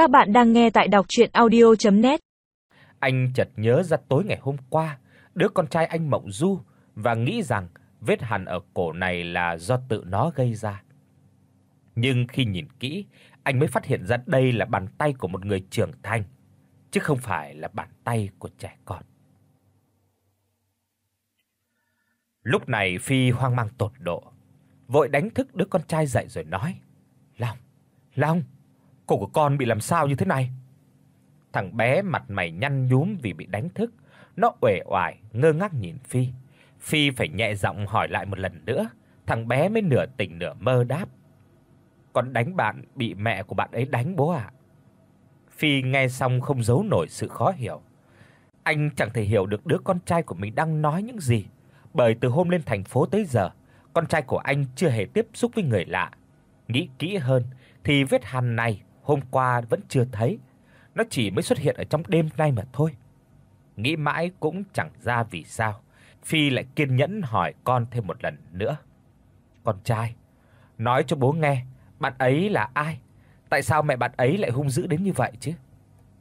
Các bạn đang nghe tại đọc audio net Anh chợt nhớ ra tối ngày hôm qua, đứa con trai anh Mộng Du và nghĩ rằng vết hằn ở cổ này là do tự nó gây ra. Nhưng khi nhìn kỹ, anh mới phát hiện ra đây là bàn tay của một người trưởng thành, chứ không phải là bàn tay của trẻ con. Lúc này Phi hoang mang tột độ, vội đánh thức đứa con trai dậy rồi nói: "Long, Long, cổ của con bị làm sao như thế này?" Thằng bé mặt mày nhăn nhúm vì bị đánh thức, nó uể oải ngơ ngác nhìn Phi. Phi phải nhẹ giọng hỏi lại một lần nữa, thằng bé mới nửa tỉnh nửa mơ đáp: "Con đánh bạn bị mẹ của bạn ấy đánh bố ạ." À? Phi nghe xong không giấu nổi sự khó hiểu. Anh chẳng thể hiểu được đứa con trai của mình đang nói những gì, bởi từ hôm lên thành phố tới giờ, con trai của anh chưa hề tiếp xúc với người lạ. Nghĩ kỹ hơn thì vết hằn này hôm qua vẫn chưa thấy, nó chỉ mới xuất hiện ở trong đêm nay mà thôi. Nghĩ mãi cũng chẳng ra vì sao, Phi lại kiên nhẫn hỏi con thêm một lần nữa. "Con trai, nói cho bố nghe, bạn ấy là ai? Tại sao mẹ bạn ấy lại hung dữ đến như vậy chứ?"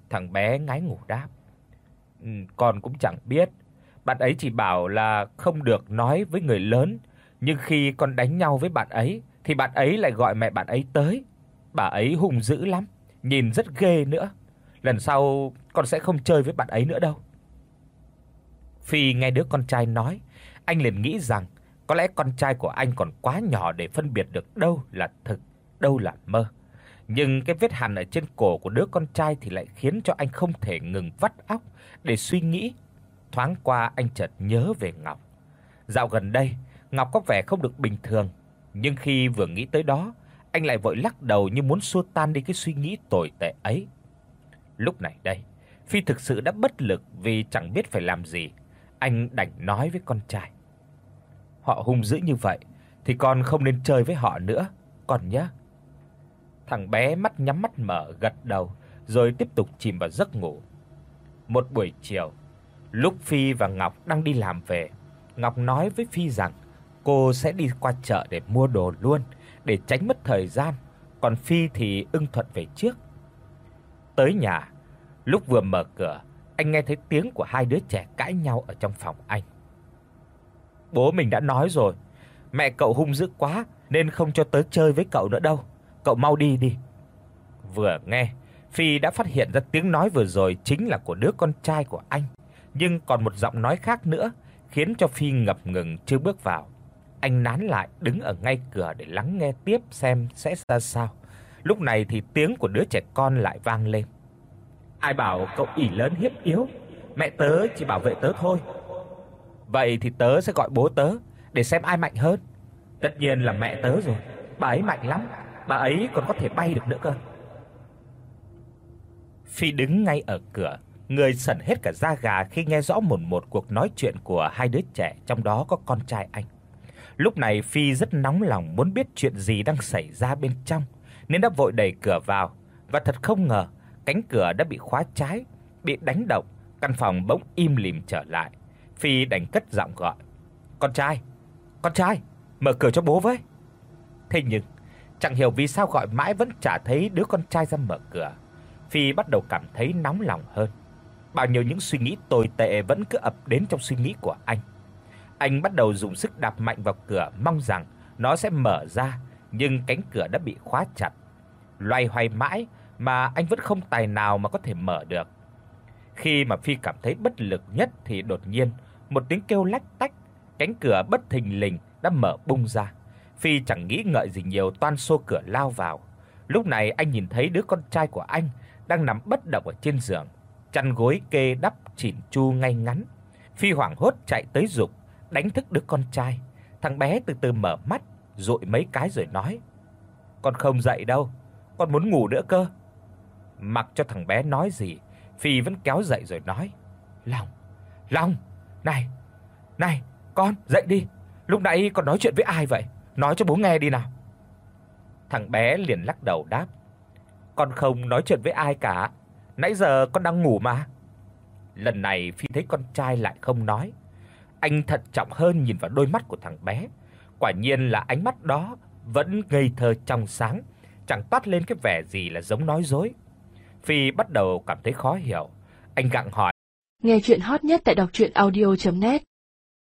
Thằng bé ngái ngủ đáp. "Ừ, con cũng chẳng biết, bạn ấy chỉ bảo là không được nói với người lớn, nhưng khi con đánh nhau với bạn ấy thì bạn ấy lại gọi mẹ bạn ấy tới. Bà ấy hung dữ lắm, nhìn rất ghê nữa. Lần sau con sẽ không chơi với bạn ấy nữa đâu." Phi nghe đứa con trai nói, anh liền nghĩ rằng có lẽ con trai của anh còn quá nhỏ để phân biệt được đâu là thực, đâu là mơ. Nhưng cái vết hằn ở trên cổ của đứa con trai thì lại khiến cho anh không thể ngừng vắt óc để suy nghĩ. Thoáng qua anh chợt nhớ về Ngọc. Dạo gần đây, Ngọc có vẻ không được bình thường, nhưng khi vừa nghĩ tới đó, anh lại vội lắc đầu như muốn xua tan đi cái suy nghĩ tồi tệ ấy. Lúc này đây, Phi thực sự đã bất lực vì chẳng biết phải làm gì. Anh đành nói với con trai: "Họ hung dữ như vậy thì con không nên chơi với họ nữa, con nhé." Thằng bé mắt nhắm mắt mở gật đầu, rồi tiếp tục chìm vào giấc ngủ. Một buổi chiều, lúc Phi và Ngọc đang đi làm về, Ngọc nói với Phi rằng cô sẽ đi qua chợ để mua đồ luôn để tránh mất thời gian, còn Phi thì ưng thuận về trước. Tới nhà, lúc vừa mở cửa, anh nghe thấy tiếng của hai đứa trẻ cãi nhau ở trong phòng anh. Bố mình đã nói rồi, mẹ cậu hung dữ quá nên không cho tớ chơi với cậu nữa đâu cậu mau đi đi." Vừa nghe, Phi đã phát hiện ra tiếng nói vừa rồi chính là của đứa con trai của anh, nhưng còn một giọng nói khác nữa khiến cho Phi ngập ngừng chưa bước vào. Anh nán lại đứng ở ngay cửa để lắng nghe tiếp xem sẽ ra sao. Lúc này thì tiếng của đứa trẻ con lại vang lên. Ai bảo cậu ỷ lớn hiếp yếu, mẹ tớ chỉ bảo vệ tớ thôi. Vậy thì tớ sẽ gọi bố tớ để xem ai mạnh hơn. Tất nhiên là mẹ tớ rồi, bà ấy mạnh lắm, bà ấy còn có thể bay được nữa cơ. Phi đứng ngay ở cửa, người sẩn hết cả da gà khi nghe rõ một một cuộc nói chuyện của hai đứa trẻ, trong đó có con trai anh. Lúc này Phi rất nóng lòng muốn biết chuyện gì đang xảy ra bên trong, nên đã vội đẩy cửa vào và thật không ngờ, cánh cửa đã bị khóa trái, bị đánh động, căn phòng bỗng im lìm trở lại. Phi đành cất giọng gọi: "Con trai, con trai, mở cửa cho bố với." Thế nhưng Chẳng hiểu vì sao gọi mãi vẫn chả thấy đứa con trai ra mở cửa. Phi bắt đầu cảm thấy nóng lòng hơn. Bao nhiêu những suy nghĩ tồi tệ vẫn cứ ập đến trong suy nghĩ của anh. Anh bắt đầu dùng sức đạp mạnh vào cửa mong rằng nó sẽ mở ra, nhưng cánh cửa đã bị khóa chặt. Loay hoay mãi mà anh vẫn không tài nào mà có thể mở được. Khi mà Phi cảm thấy bất lực nhất thì đột nhiên một tiếng kêu lách tách, cánh cửa bất thình lình đã mở bung ra. Phi chẳng nghĩ ngợi gì nhiều toan xô cửa lao vào. Lúc này anh nhìn thấy đứa con trai của anh đang nằm bất động ở trên giường, chăn gối kê đắp chỉn chu ngay ngắn. Phi hoảng hốt chạy tới dục đánh thức đứa con trai. Thằng bé từ từ mở mắt, dụi mấy cái rồi nói: "Con không dậy đâu, con muốn ngủ nữa cơ." Mặc cho thằng bé nói gì, Phi vẫn kéo dậy rồi nói: "Long, Long, này, này, con dậy đi, lúc nãy con nói chuyện với ai vậy?" nói cho bố nghe đi nào." Thằng bé liền lắc đầu đáp: "Con không nói chuyện với ai cả, nãy giờ con đang ngủ mà." Lần này Phi thấy con trai lại không nói. Anh thận trọng hơn nhìn vào đôi mắt của thằng bé. Quả nhiên là ánh mắt đó vẫn ngây thơ trong sáng, chẳng toát lên cái vẻ gì là giống nói dối. Phi bắt đầu cảm thấy khó hiểu. Anh gặng hỏi: Nghe truyện hot nhất tại doctruyenaudio.net